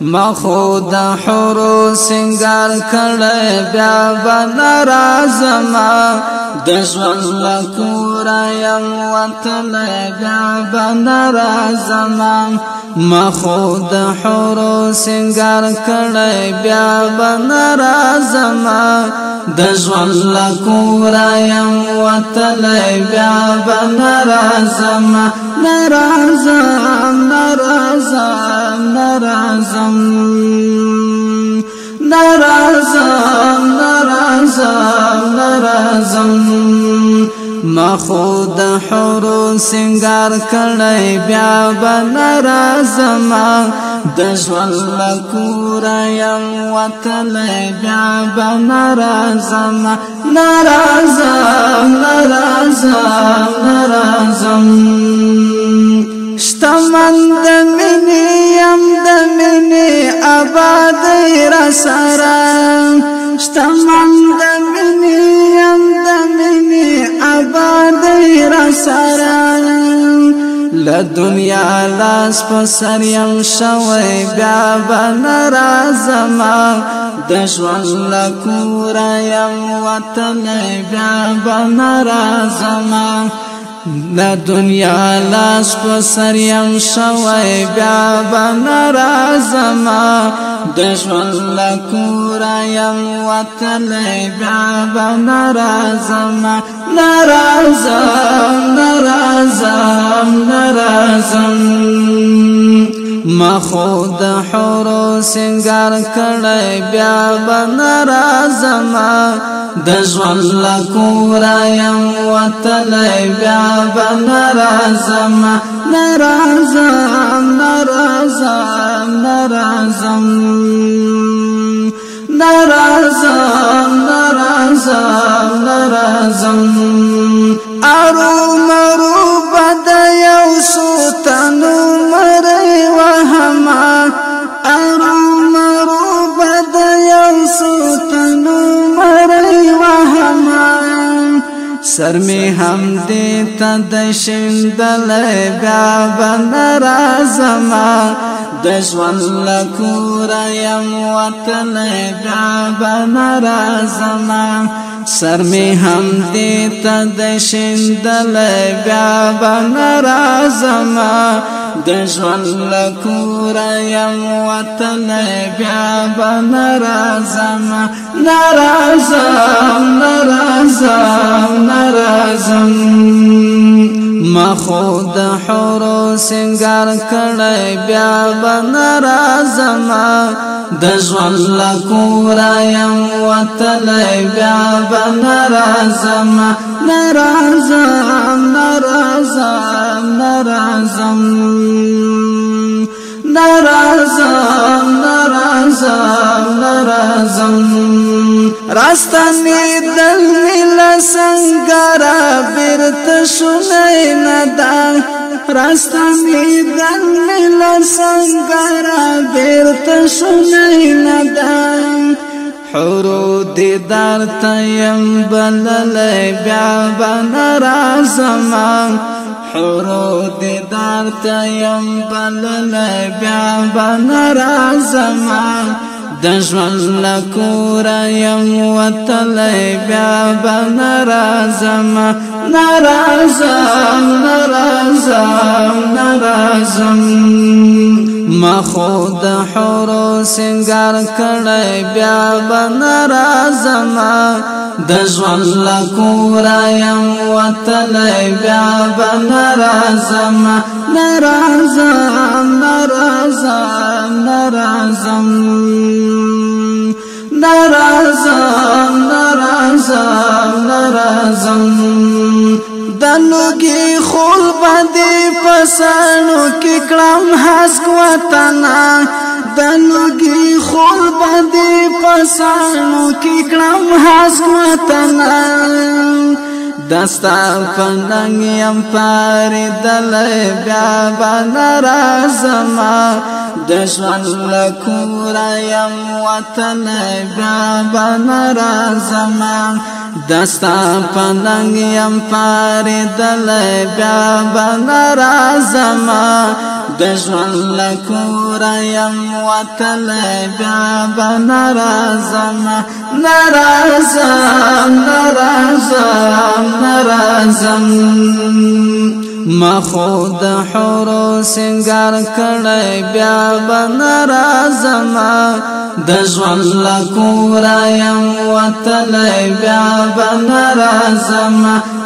مخو د حورو سنگار کړه بیا بن رازما د ژوند لا کور یم وطن بیا بن رازما مخو د حورو سنگار کړه بیا بن رازما د ژوند لا کور یم وطن بیا بن رازما ناراضه ناراضه نرازم نرازم نرازم نرازم ما خود حرو سنگار کړی بیا به نرازم دجوال لکورا کور یم وتل بیا به نرازم نرازم نرازم نرازم شتمن د منی کم د منی آباد را سرا شتمن د منی یم د منی آباد را سرا ل دنیا لاس په سر یم شوی بیا بن رازم د ژوند لا کور یم وطن بیا بن رازم د دنیا لاس په سر يم شوي بیا بنا رازما د ژوند لا کور يم وتل بیا بنا رازما ناراضم ناراضم ناراضم ما خود حورو سنگار کړی بیا بن رازم د ژوند لا کورا يم وتل بیا بن رازم ناrazam ناrazam ناrazam ناrazam ناrazam سر می هم دې تند شندل بیا بن رازما د ژوند لکور یم وطن بیا بن رازما سر می هم دې تند شندل بیا بن رازما د ژوند لکور یم وطن بیا بن رازما ناراضم ناراضم اعظم ما خود حورو سنگار کړه بیا بن رازم د ژوند لا کورا يم وتل بیا بن رازم ناrazam ناrazam ناrazم ناrazam ناrazam ناrazم रास्ता निदल मिला संगरा बिरत सुने नदा रास्ता निदल मिला संगरा बिरत सुने नदा हरो दीदार तयम बनले ब्याबन राजमां हरो दीदार तयम बनले ब्याबन राजमां د ژوند لکورا یم وتلی بیا به ناراضم ناراضم ناراضم ناراضم ما خود حورو سنگار کړی بیا به ناراضم د ژوند لکورا یم وتلی بیا به ناراضم ناراضم ناراضم ناراضم نرازم نرازم نرازم دلوګي خور باندې پسانو کې کلام حسک وطن دلوګي خور باندې پسانو کې کلام حسک وطن دستا پننګ يم پاره دل بیا باندې راځم د ژوند له کوره یم وطن بیا به نه راځم دستا پننګ یم پارېدلی بیا به نه راځم د ژوند له کوره یم وتلی بیا به نه راځم نه راځم نه راځم نه راځم ما خود حورو سنگار کړی بیا بن رازم د ژوند لا کورا يم وتلې بیا بن رازم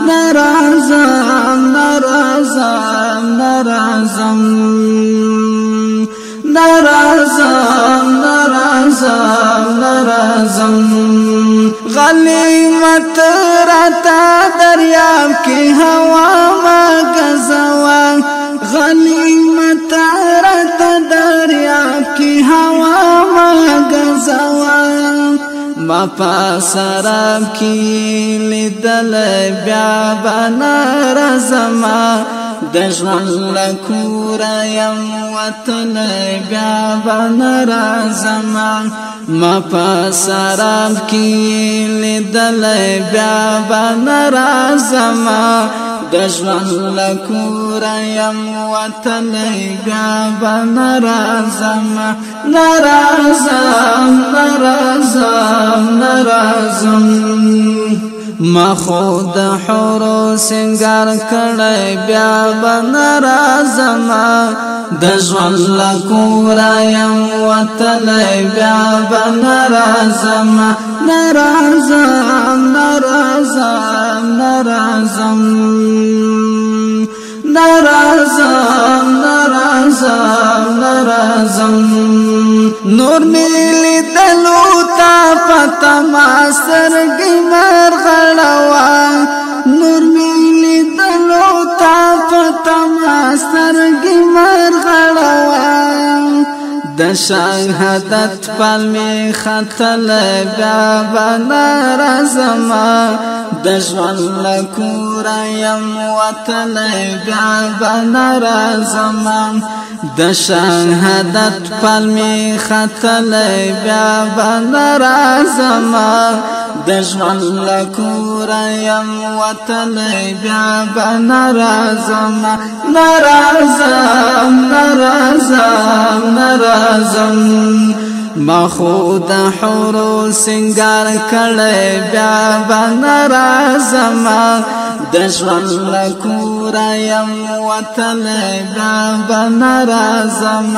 ناrazam ناrazam ناrazم ناrazam ناrazam ناrazم غلي مت تا دریاب کی هوا مگزوا غنیمت رت دریاب کی هوا مگزوا ما پاسراب کی لیدل بیا بنا رزما د ژوند لکور یم وطن بیا بنا رزما ما پسراب کی لیدل بیا بنا رازما د ژوند لکور یم وطن بیا بنا رازما ناrazam ناrazam ناrazam ما خود حورو سنگار کړه بیا بنا رازما د ژوند لا کورا يم وطن بیا بنرازم نرازم نرازم نرازم نرازم نرازم نرازم نور میلی دلو تا پتا ما سرگی مرغلوان شهادت پل می خطل بیا بنا رزما د ژوند لکور یم وتل بیا بنا رزما د شهادت پل می خطل بیا بنا رزما د ژوند لکور یم وطن بیا به ناراضم ناراضم ناراضم ناراضم ما خود حورو سنگار کړي بیا به ناراضم د ژوند لکور یم وطن بیا به ناراضم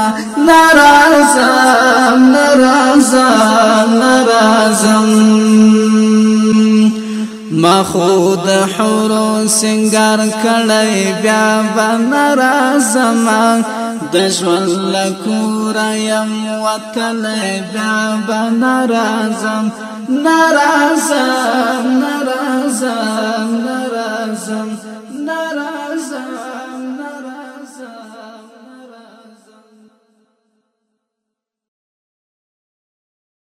ناراضم ناراضم ناراضم ما خود حورو سنگار کړی بیا باندې راځم د ژوند لکور يم وتل بیا باندې راځم ناراضه ناراضه